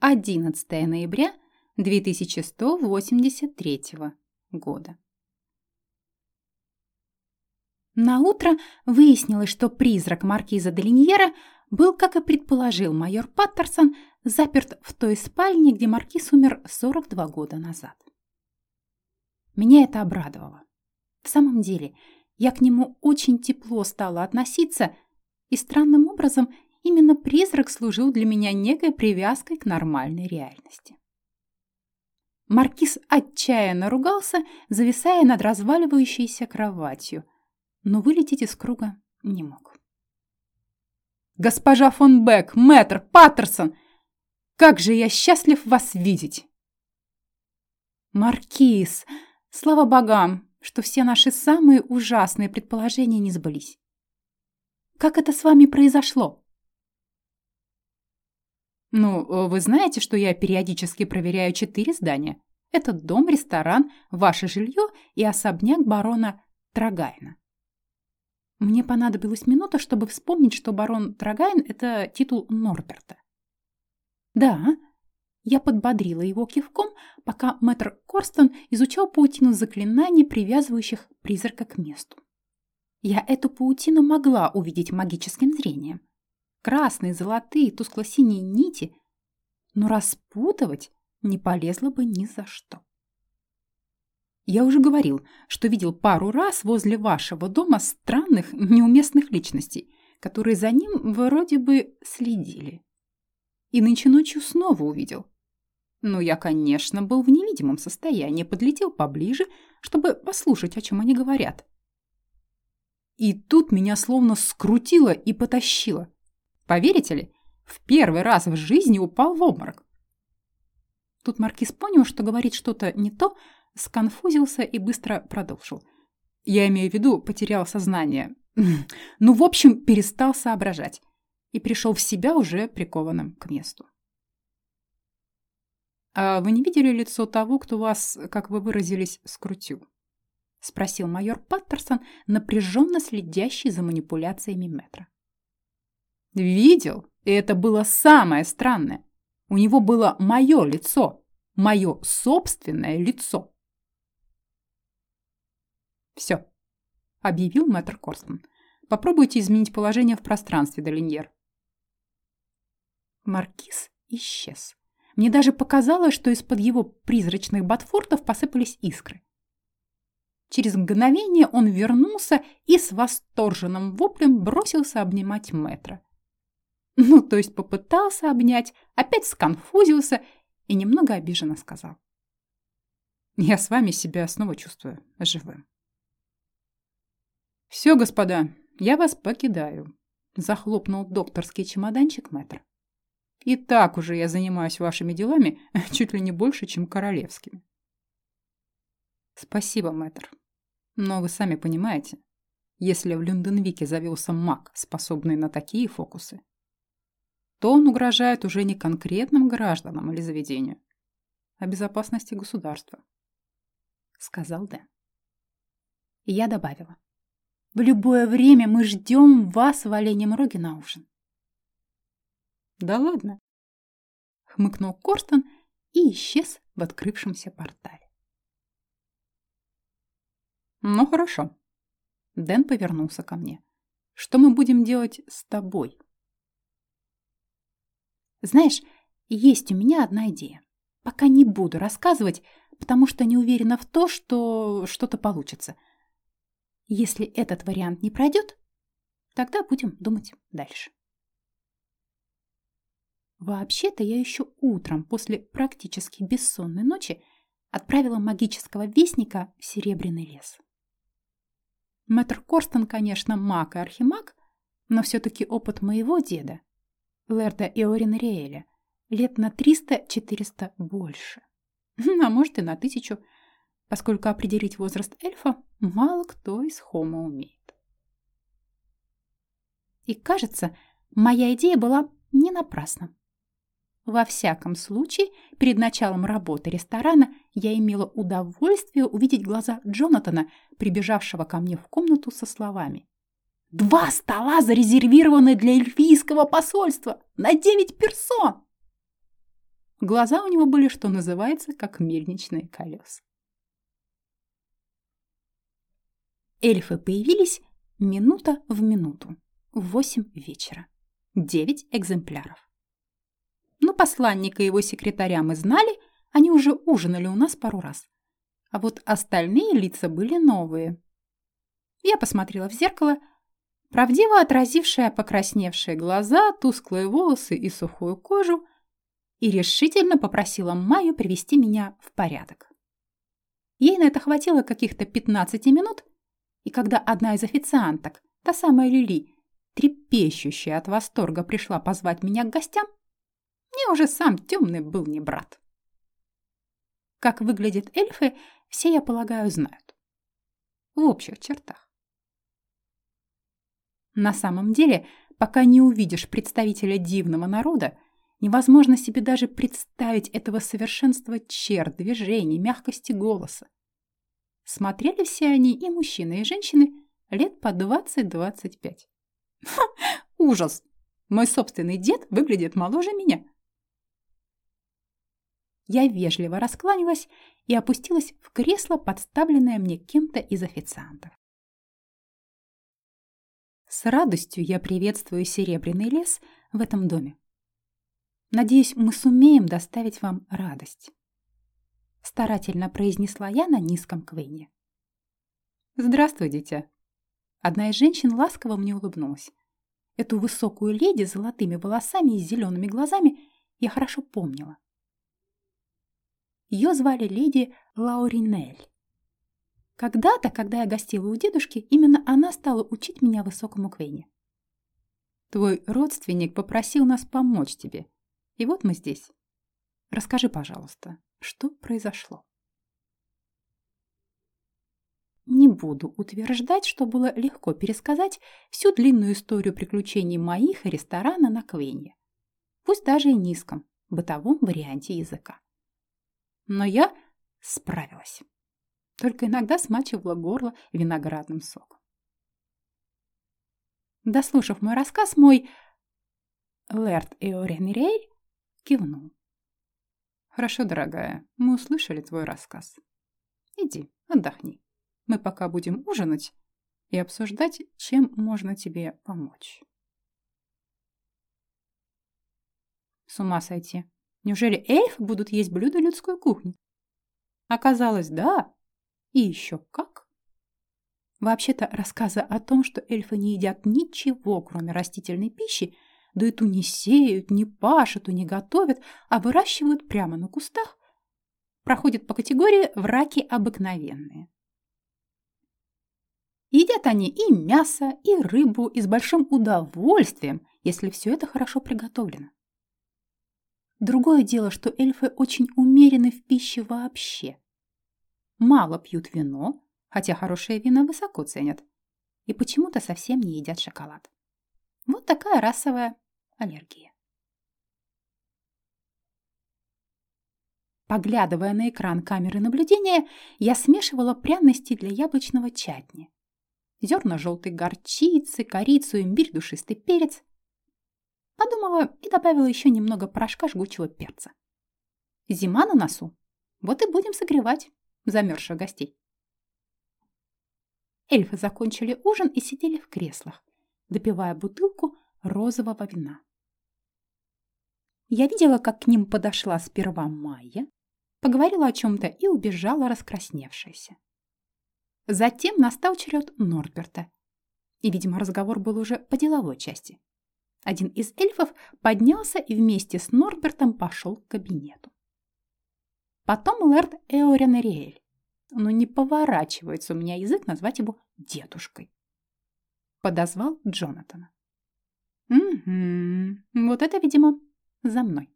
11 ноября 2183 года. На утро выяснилось, что призрак маркиза де Линьера был, как и предположил майор Паттерсон, заперт в той спальне, где маркиз умер 42 года назад. Меня это обрадовало. В самом деле, я к нему очень тепло стала относиться, и странным образом именно призрак служил для меня некой привязкой к нормальной реальности. Маркиз отчаянно ругался, зависая над разваливающейся кроватью, но вылететь из круга не мог. «Госпожа фон Бек, мэтр, Паттерсон! Как же я счастлив вас видеть!» «Маркиз, слава богам, что все наши самые ужасные предположения не сбылись. Как это с вами произошло?» «Ну, вы знаете, что я периодически проверяю четыре здания. Этот дом, ресторан, ваше жилье и особняк барона Трагайна. Мне понадобилась минута, чтобы вспомнить, что барон Трагайн – это титул Норберта. Да, я подбодрила его кивком, пока мэтр Корстон изучал паутину заклинаний, привязывающих призрака к месту. Я эту паутину могла увидеть магическим зрением. Красные, золотые, тускло-синие нити, но распутывать не полезла бы ни за что. Я уже говорил, что видел пару раз возле вашего дома странных, неуместных личностей, которые за ним вроде бы следили. И нынче ночью снова увидел. Но я, конечно, был в невидимом состоянии, подлетел поближе, чтобы послушать, о чем они говорят. И тут меня словно скрутило и потащило. Поверите ли, в первый раз в жизни упал в обморок. Тут маркиз понял, что говорит что-то не то, сконфузился и быстро продолжил. Я имею в виду, потерял сознание. Ну, в общем, перестал соображать. И пришел в себя уже прикованным к месту. «А вы не видели лицо того, кто вас, как вы выразились, скрутил?» — спросил майор Паттерсон, напряженно следящий за манипуляциями метра. «Видел, и это было самое странное. У него было мое лицо, мое собственное лицо. «Все», — объявил мэтр Корстон. «Попробуйте изменить положение в пространстве, Долиньер». Маркиз исчез. Мне даже показалось, что из-под его призрачных ботфортов посыпались искры. Через мгновение он вернулся и с восторженным воплем бросился обнимать мэтра. Ну, то есть попытался обнять, опять сконфузился и немного обиженно сказал. «Я с вами себя снова чувствую живым». «Все, господа, я вас покидаю», — захлопнул докторский чемоданчик мэтр. «И так уже я занимаюсь вашими делами чуть ли не больше, чем королевскими». «Спасибо, мэтр. Но вы сами понимаете, если в Люнденвике завелся маг, способный на такие фокусы, то он угрожает уже не конкретным гражданам или заведению, а безопасности государства», — сказал Дэн. И я добавила. В любое время мы ждем вас в оленем роге на ужин. Да ладно, хмыкнул Корстон и исчез в открывшемся портале. Ну хорошо. Дэн повернулся ко мне. Что мы будем делать с тобой? Знаешь, есть у меня одна идея. Пока не буду рассказывать, потому что не уверена в то, что что-то получится – если этот вариант не пройдет, тогда будем думать дальше. Вообще-то я еще утром, после практически бессонной ночи, отправила магического вестника в Серебряный лес. Мэтр Корстон, конечно, маг и архимаг, но все-таки опыт моего деда, Лерда Иорина Риэля, лет на 300-400 больше. А может и на тысячу, поскольку определить возраст эльфа мало кто из Хома умеет. И кажется, моя идея была не напрасна. Во всяком случае, перед началом работы ресторана я имела удовольствие увидеть глаза Джонатана, прибежавшего ко мне в комнату со словами. «Два стола зарезервированы для эльфийского посольства! На девять персон!» Глаза у него были, что называется, как мельничные колеса. Эльфы появились минута в минуту в восемь вечера. Девять экземпляров. Но посланника и его секретаря мы знали, они уже ужинали у нас пару раз. А вот остальные лица были новые. Я посмотрела в зеркало, правдиво отразившее покрасневшие глаза, тусклые волосы и сухую кожу, и решительно попросила Майю привести меня в порядок. Ей на это хватило каких-то 15 минут, и когда одна из официанток, та самая Лили, трепещущая от восторга, пришла позвать меня к гостям, мне уже сам темный был не брат. Как выглядят эльфы, все, я полагаю, знают. В общих чертах. На самом деле, пока не увидишь представителя дивного народа, невозможно себе даже представить этого совершенства черт, движений, мягкости голоса. Смотрели все они, и мужчины, и женщины, лет по 20-25. Ужас! Мой собственный дед выглядит моложе меня. Я вежливо раскланялась и опустилась в кресло, подставленное мне кем-то из официантов. С радостью я приветствую серебряный лес в этом доме. Надеюсь, мы сумеем доставить вам радость. Старательно произнесла я на низком квейне. Здравствуй, дитя. Одна из женщин ласково мне улыбнулась. Эту высокую леди с золотыми волосами и зелеными глазами я хорошо помнила. Ее звали леди Лауринель. Когда-то, когда я гостила у дедушки, именно она стала учить меня высокому квейне. Твой родственник попросил нас помочь тебе. И вот мы здесь. Расскажи, пожалуйста, что произошло? Не буду утверждать, что было легко пересказать всю длинную историю приключений моих и ресторана на Квейне. Пусть даже и низком, бытовом варианте языка. Но я справилась. Только иногда смачивала горло виноградным соком. Дослушав мой рассказ, мой Лэрд Эоренриэль кивнул. «Хорошо, дорогая, мы услышали твой рассказ. Иди, отдохни. Мы пока будем ужинать и обсуждать, чем можно тебе помочь». С ума сойти. Неужели эльфы будут есть блюда людской кухни? Оказалось, да. И еще как. Вообще-то рассказы о том, что эльфы не едят ничего, кроме растительной пищи, да и ту не сеют, не пашут и не готовят, а выращивают прямо на кустах, проходят по категории враки обыкновенные. Едят они и мясо, и рыбу, и с большим удовольствием, если все это хорошо приготовлено. Другое дело, что эльфы очень умерены в пище вообще. Мало пьют вино, хотя хорошее вино высоко ценят, и почему-то совсем не едят шоколад. Вот такая расовая аллергия. Поглядывая на экран камеры наблюдения, я смешивала пряности для яблочного чатни. Зерна желтой горчицы, корицу, имбирь, душистый перец. Подумала и добавила еще немного порошка жгучего перца. Зима на носу. Вот и будем согревать замерзших гостей. Эльфы закончили ужин и сидели в креслах, допивая бутылку розового вина. Я видела, как к ним подошла сперва Майя, поговорила о чем-то и убежала раскрасневшаяся. Затем настал черед Норберта, и, видимо, разговор был уже по деловой части. Один из эльфов поднялся и вместе с Норбертом пошел к кабинету. Потом лэрд Эорен Ну, не поворачивается у меня язык назвать его дедушкой. Подозвал Джонатана. Угу, вот это, видимо, за мной.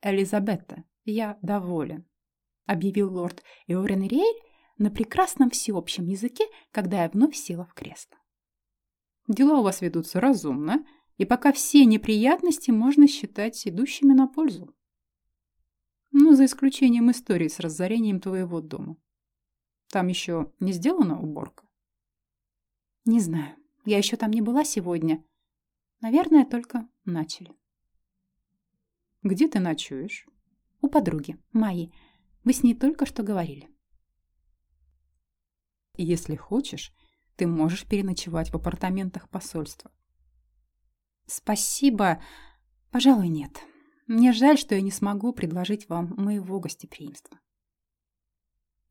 Элизабетта, я доволен, объявил лорд Эорен на прекрасном всеобщем языке, когда я вновь села в кресло. Дела у вас ведутся разумно, и пока все неприятности можно считать идущими на пользу. Ну, за исключением истории с разорением твоего дома. Там еще не сделана уборка? Не знаю. Я еще там не была сегодня. Наверное, только начали. Где ты ночуешь? У подруги, Майи. Вы с ней только что говорили. Если хочешь, ты можешь переночевать в апартаментах посольства. Спасибо. Пожалуй, нет. Мне жаль, что я не смогу предложить вам моего гостеприимства.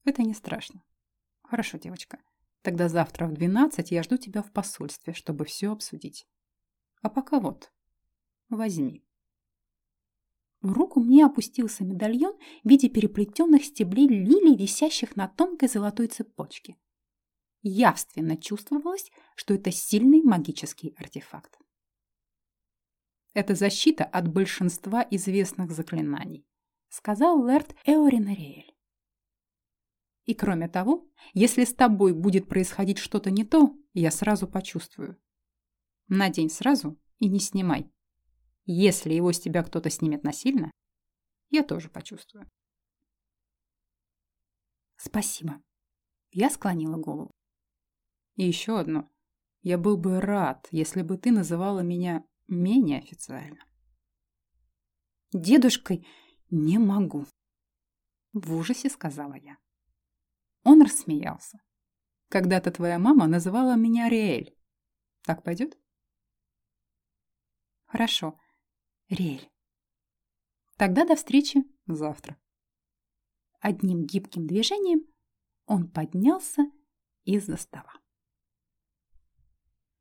Это не страшно. Хорошо, девочка. Тогда завтра в 12 я жду тебя в посольстве, чтобы все обсудить. А пока вот, возьми. В руку мне опустился медальон в виде переплетенных стеблей лилий, висящих на тонкой золотой цепочке. Явственно чувствовалось, что это сильный магический артефакт. Это защита от большинства известных заклинаний, сказал лэрд Эоринариэль. И кроме того, если с тобой будет происходить что-то не то, я сразу почувствую. Надень сразу и не снимай. Если его с тебя кто-то снимет насильно, я тоже почувствую. Спасибо. Я склонила голову. И еще одно. Я был бы рад, если бы ты называла меня менее официально. Дедушкой не могу. В ужасе сказала я. Он рассмеялся. Когда-то твоя мама называла меня Риэль. Так пойдет? Хорошо, Риэль. Тогда до встречи завтра. Одним гибким движением он поднялся из-за стола.